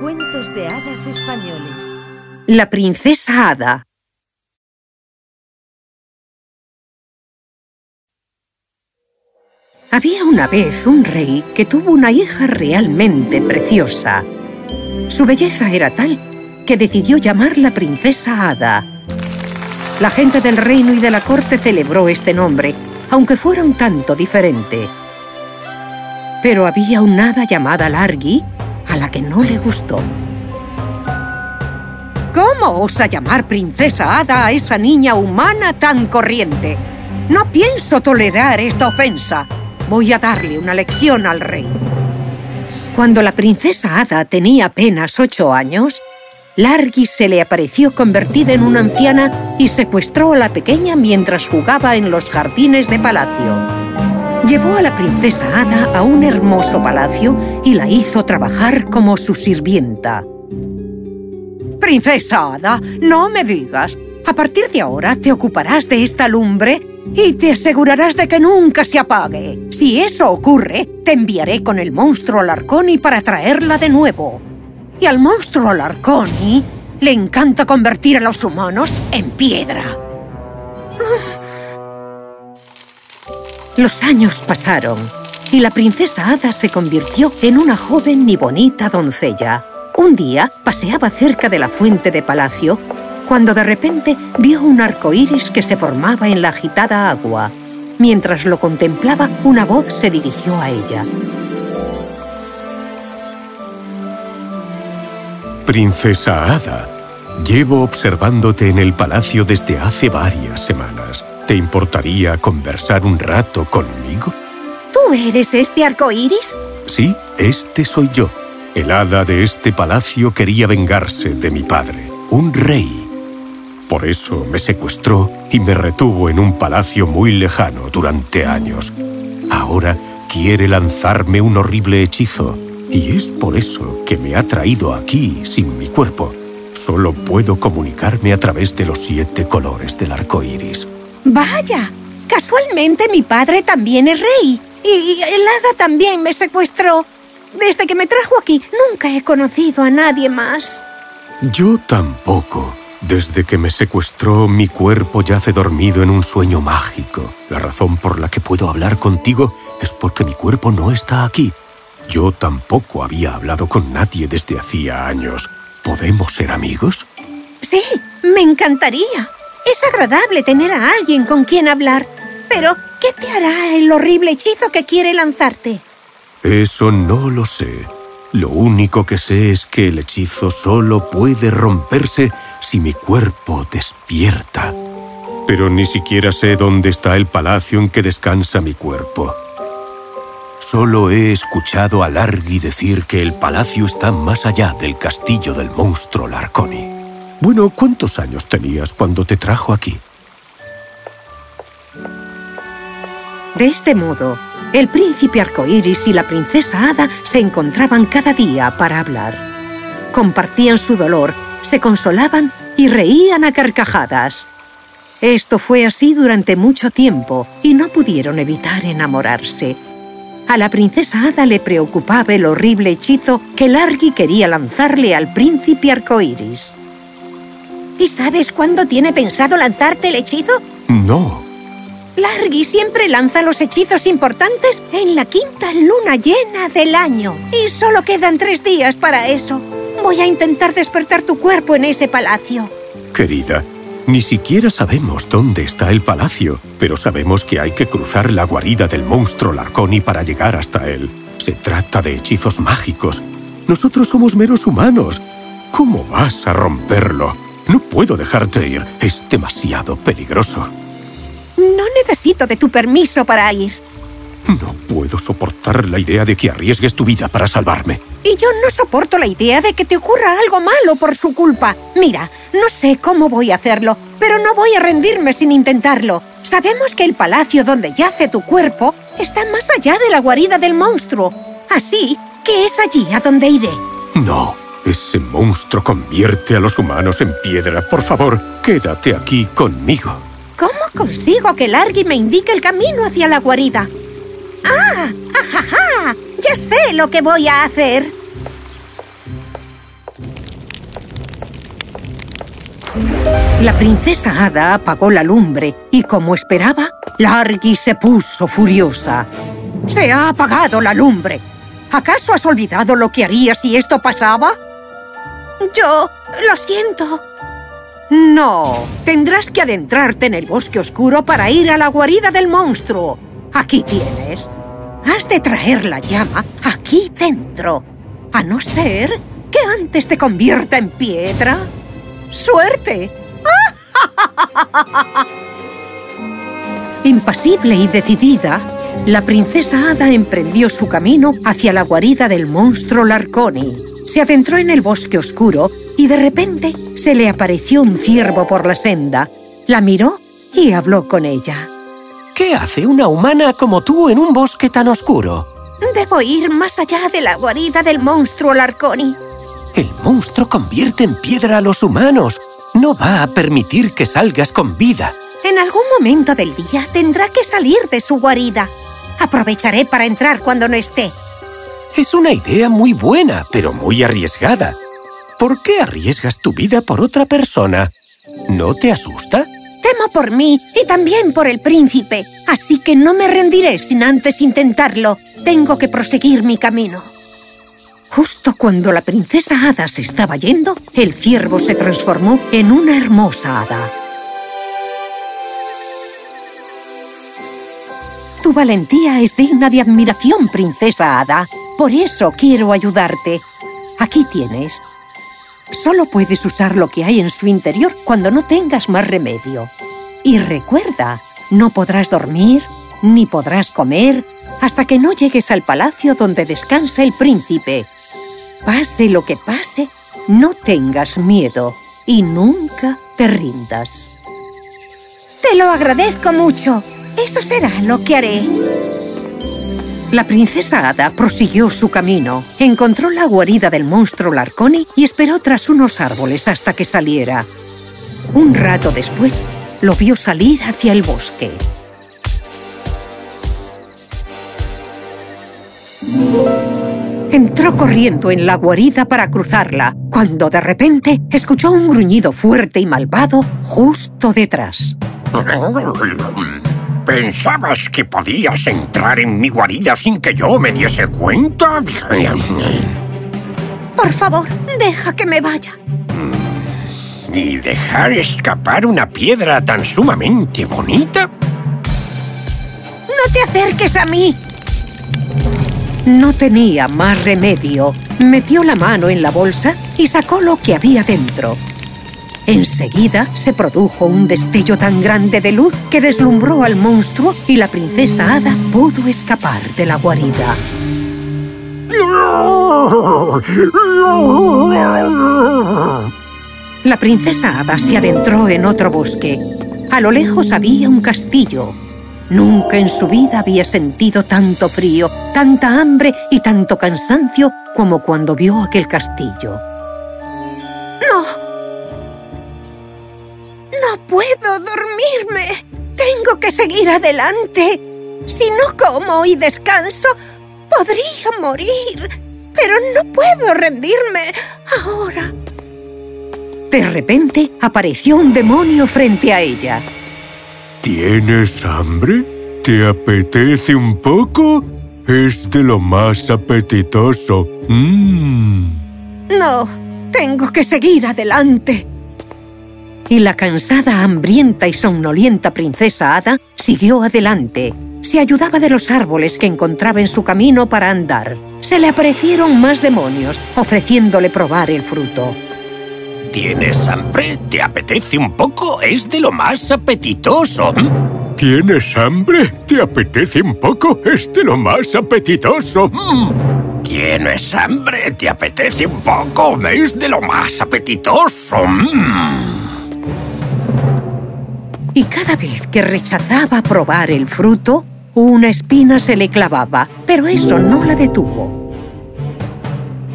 Cuentos de hadas españoles. La princesa Hada. Había una vez un rey que tuvo una hija realmente preciosa. Su belleza era tal que decidió llamarla princesa Hada. La gente del reino y de la corte celebró este nombre, aunque fuera un tanto diferente. Pero había un hada llamada Largi a la que no le gustó. ¿Cómo osa llamar princesa hada a esa niña humana tan corriente? No pienso tolerar esta ofensa. Voy a darle una lección al rey. Cuando la princesa hada tenía apenas ocho años, Largis se le apareció convertida en una anciana y secuestró a la pequeña mientras jugaba en los jardines de palacio. Llevó a la princesa Hada a un hermoso palacio y la hizo trabajar como su sirvienta. Princesa Hada, no me digas. A partir de ahora te ocuparás de esta lumbre y te asegurarás de que nunca se apague. Si eso ocurre, te enviaré con el monstruo Larconi para traerla de nuevo. Y al monstruo Larconi le encanta convertir a los humanos en piedra. Los años pasaron y la princesa Hada se convirtió en una joven y bonita doncella. Un día paseaba cerca de la fuente de palacio cuando de repente vio un arco iris que se formaba en la agitada agua. Mientras lo contemplaba, una voz se dirigió a ella. Princesa Hada, llevo observándote en el palacio desde hace varias semanas. ¿Te importaría conversar un rato conmigo? ¿Tú eres este arco iris? Sí, este soy yo. El hada de este palacio quería vengarse de mi padre, un rey. Por eso me secuestró y me retuvo en un palacio muy lejano durante años. Ahora quiere lanzarme un horrible hechizo y es por eso que me ha traído aquí sin mi cuerpo. Solo puedo comunicarme a través de los siete colores del arco iris. ¡Vaya! Casualmente mi padre también es rey. Y el hada también me secuestró. Desde que me trajo aquí, nunca he conocido a nadie más. Yo tampoco. Desde que me secuestró, mi cuerpo yace dormido en un sueño mágico. La razón por la que puedo hablar contigo es porque mi cuerpo no está aquí. Yo tampoco había hablado con nadie desde hacía años. ¿Podemos ser amigos? Sí, me encantaría. Es agradable tener a alguien con quien hablar. Pero, ¿qué te hará el horrible hechizo que quiere lanzarte? Eso no lo sé. Lo único que sé es que el hechizo solo puede romperse si mi cuerpo despierta. Pero ni siquiera sé dónde está el palacio en que descansa mi cuerpo. Solo he escuchado a Largi decir que el palacio está más allá del castillo del monstruo Larconi. Bueno, ¿cuántos años tenías cuando te trajo aquí? De este modo, el príncipe arcoíris y la princesa Hada se encontraban cada día para hablar. Compartían su dolor, se consolaban y reían a carcajadas. Esto fue así durante mucho tiempo y no pudieron evitar enamorarse. A la princesa Hada le preocupaba el horrible hechizo que Largi quería lanzarle al príncipe arcoíris. ¿Y sabes cuándo tiene pensado lanzarte el hechizo? No. Largi siempre lanza los hechizos importantes en la quinta luna llena del año. Y solo quedan tres días para eso. Voy a intentar despertar tu cuerpo en ese palacio. Querida, ni siquiera sabemos dónde está el palacio, pero sabemos que hay que cruzar la guarida del monstruo Larconi para llegar hasta él. Se trata de hechizos mágicos. Nosotros somos meros humanos. ¿Cómo vas a romperlo? No puedo dejarte ir. Es demasiado peligroso. No necesito de tu permiso para ir. No puedo soportar la idea de que arriesgues tu vida para salvarme. Y yo no soporto la idea de que te ocurra algo malo por su culpa. Mira, no sé cómo voy a hacerlo, pero no voy a rendirme sin intentarlo. Sabemos que el palacio donde yace tu cuerpo está más allá de la guarida del monstruo. Así que es allí a donde iré. No, ese monstruo convierte a los humanos en piedra. Por favor, quédate aquí conmigo. ¿Cómo consigo que Largi me indique el camino hacia la guarida? ¡Ah! ¡Ajaja! Ya sé lo que voy a hacer. La princesa Hada apagó la lumbre y, como esperaba, Largy se puso furiosa. ¡Se ha apagado la lumbre! ¿Acaso has olvidado lo que harías si esto pasaba? Yo... lo siento. No, tendrás que adentrarte en el bosque oscuro para ir a la guarida del monstruo. Aquí tienes. Has de traer la llama aquí dentro. A no ser que antes te convierta en piedra. ¡Suerte! Impasible y decidida, la princesa Ada emprendió su camino hacia la guarida del monstruo Larconi. Se adentró en el bosque oscuro y de repente se le apareció un ciervo por la senda. La miró y habló con ella. ¿Qué hace una humana como tú en un bosque tan oscuro? Debo ir más allá de la guarida del monstruo Larconi. El monstruo convierte en piedra a los humanos. No va a permitir que salgas con vida. En algún momento del día tendrá que salir de su guarida. Aprovecharé para entrar cuando no esté. Es una idea muy buena, pero muy arriesgada. ¿Por qué arriesgas tu vida por otra persona? ¿No te asusta? Temo por mí y también por el príncipe, así que no me rendiré sin antes intentarlo. Tengo que proseguir mi camino. Justo cuando la princesa Hada se estaba yendo, el ciervo se transformó en una hermosa hada. Tu valentía es digna de admiración, princesa Hada. Por eso quiero ayudarte. Aquí tienes. Solo puedes usar lo que hay en su interior cuando no tengas más remedio. Y recuerda, no podrás dormir, ni podrás comer, hasta que no llegues al palacio donde descansa el príncipe. Pase lo que pase, no tengas miedo y nunca te rindas. Te lo agradezco mucho. Eso será lo que haré. La princesa Ada prosiguió su camino. Encontró la guarida del monstruo Larconi y esperó tras unos árboles hasta que saliera. Un rato después, lo vio salir hacia el bosque. Entró corriendo en la guarida para cruzarla, cuando de repente escuchó un gruñido fuerte y malvado justo detrás. ¿Pensabas que podías entrar en mi guarida sin que yo me diese cuenta? Por favor, deja que me vaya. ¿Y dejar escapar una piedra tan sumamente bonita? ¡No te acerques a mí! No tenía más remedio. Metió la mano en la bolsa y sacó lo que había dentro. Enseguida se produjo un destello tan grande de luz que deslumbró al monstruo y la princesa Hada pudo escapar de la guarida. La princesa Hada se adentró en otro bosque. A lo lejos había un castillo. Nunca en su vida había sentido tanto frío, tanta hambre y tanto cansancio como cuando vio aquel castillo. Seguir adelante! Si no como y descanso, podría morir. Pero no puedo rendirme ahora. De repente apareció un demonio frente a ella. ¿Tienes hambre? ¿Te apetece un poco? Es de lo más apetitoso. Mmm. No, tengo que seguir adelante. Y la cansada, hambrienta y somnolienta princesa Hada siguió adelante. Se ayudaba de los árboles que encontraba en su camino para andar. Se le aparecieron más demonios, ofreciéndole probar el fruto. ¿Tienes hambre? ¿Te apetece un poco? Es de lo más apetitoso. ¿Tienes hambre? ¿Te apetece un poco? Es de lo más apetitoso. ¿Tienes hambre? ¿Te apetece un poco? Es de lo más apetitoso. Y cada vez que rechazaba probar el fruto, una espina se le clavaba, pero eso no la detuvo.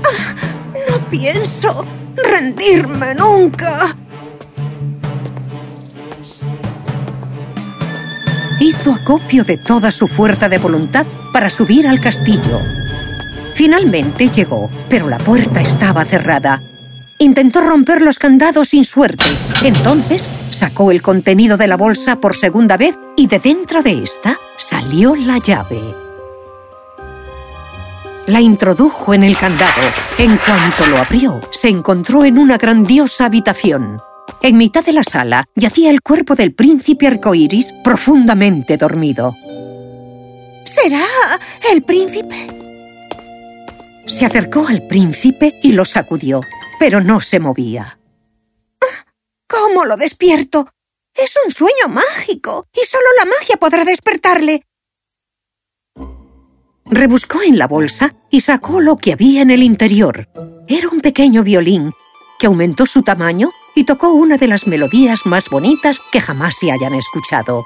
¡Ah! ¡No pienso rendirme nunca! Hizo acopio de toda su fuerza de voluntad para subir al castillo. Finalmente llegó, pero la puerta estaba cerrada. Intentó romper los candados sin suerte. Entonces sacó el contenido de la bolsa por segunda vez y de dentro de esta salió la llave. La introdujo en el candado. En cuanto lo abrió, se encontró en una grandiosa habitación. En mitad de la sala yacía el cuerpo del príncipe arcoíris profundamente dormido. ¿Será el príncipe? Se acercó al príncipe y lo sacudió, pero no se movía. ¿Cómo lo despierto? Es un sueño mágico y solo la magia podrá despertarle. Rebuscó en la bolsa y sacó lo que había en el interior. Era un pequeño violín que aumentó su tamaño y tocó una de las melodías más bonitas que jamás se hayan escuchado.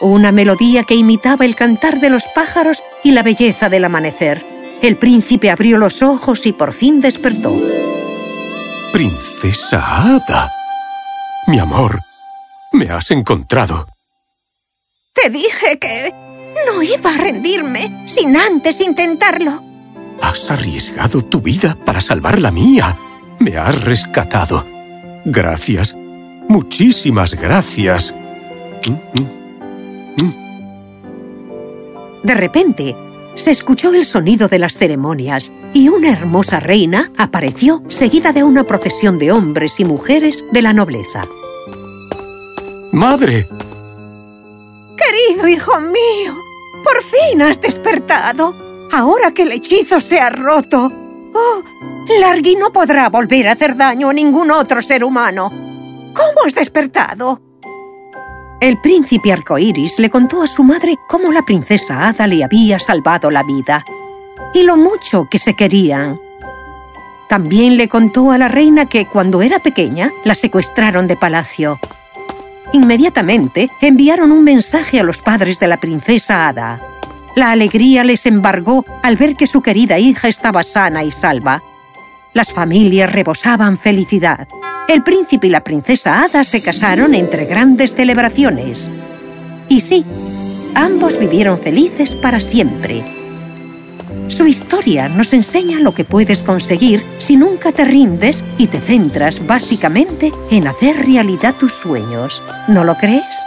Una melodía que imitaba el cantar de los pájaros y la belleza del amanecer. El príncipe abrió los ojos y por fin despertó. ¡Princesa Ada! Mi amor, me has encontrado. Te dije que no iba a rendirme sin antes intentarlo. Has arriesgado tu vida para salvar la mía. Me has rescatado. Gracias. Muchísimas gracias. De repente, se escuchó el sonido de las ceremonias y una hermosa reina apareció seguida de una procesión de hombres y mujeres de la nobleza. ¡Madre! Querido hijo mío, por fin has despertado. Ahora que el hechizo se ha roto. Oh, Largy no podrá volver a hacer daño a ningún otro ser humano. ¿Cómo has despertado? El príncipe arcoíris le contó a su madre cómo la princesa Ada le había salvado la vida y lo mucho que se querían. También le contó a la reina que cuando era pequeña la secuestraron de palacio. Inmediatamente enviaron un mensaje a los padres de la princesa Ada. La alegría les embargó al ver que su querida hija estaba sana y salva. Las familias rebosaban felicidad. El príncipe y la princesa Ada se casaron entre grandes celebraciones. Y sí, ambos vivieron felices para siempre. Su historia nos enseña lo que puedes conseguir si nunca te rindes y te centras básicamente en hacer realidad tus sueños. ¿No lo crees?